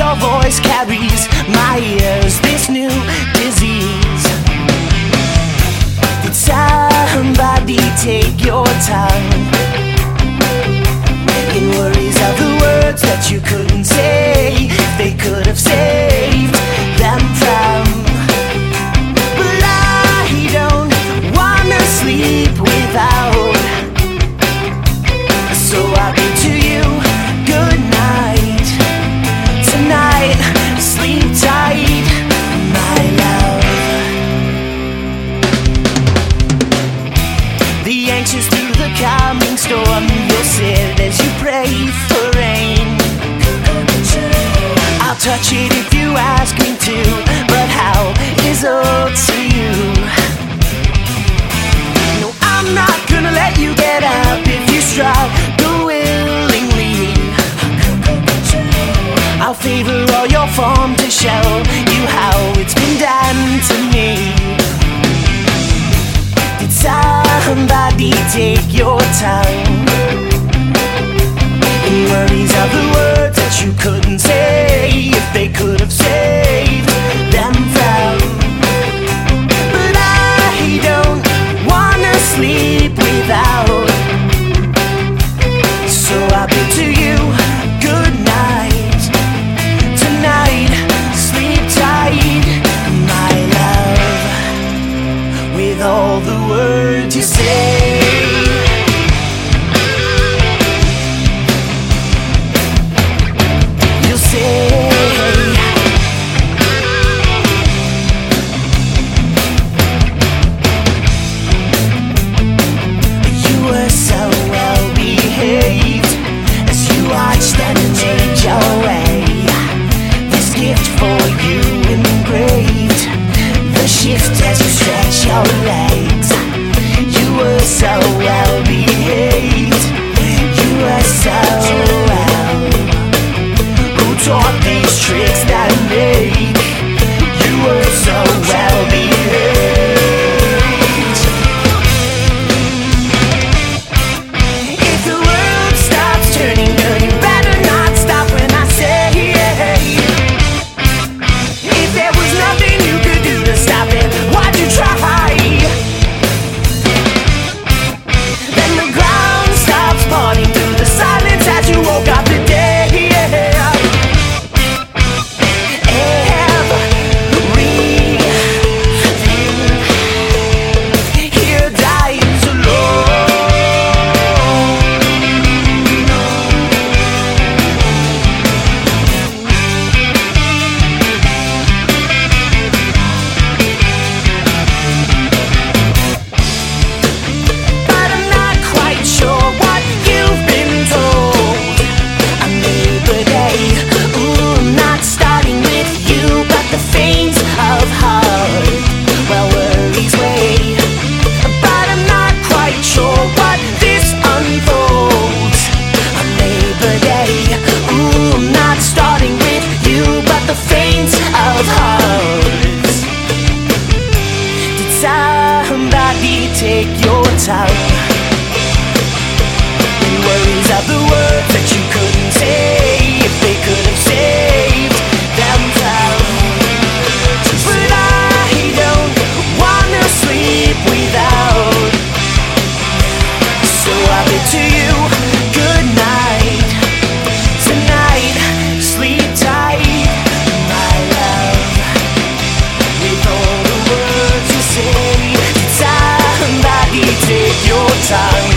your voice carries my ears. This new disease. Did somebody take your time? In worries of the words that you couldn't say They could have saved them from. But I don't wanna sleep without Form to show you how it's been done to me. Did somebody take your time? The worries of the world. shift as you stretch your legs. side.